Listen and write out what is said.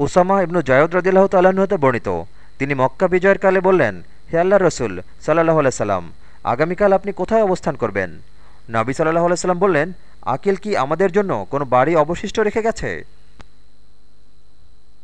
Osama ইবনু জয়দ রদিল্লাহ তাল্লাহতে বর্ণিত। তিনি মক্কা বিজয়ের কালে বললেন, হে আল্লাহ রসুল সাল্লাহ সাল্লাম, আগামীকাল আপনি কোথায় অবস্থান করবেন? নাবি সাল্লাহ সাল্লাম বললেন, আকিল কি আমাদের জন্য কোনো বাড়ি অবশিষ্ট রেখে গেছে?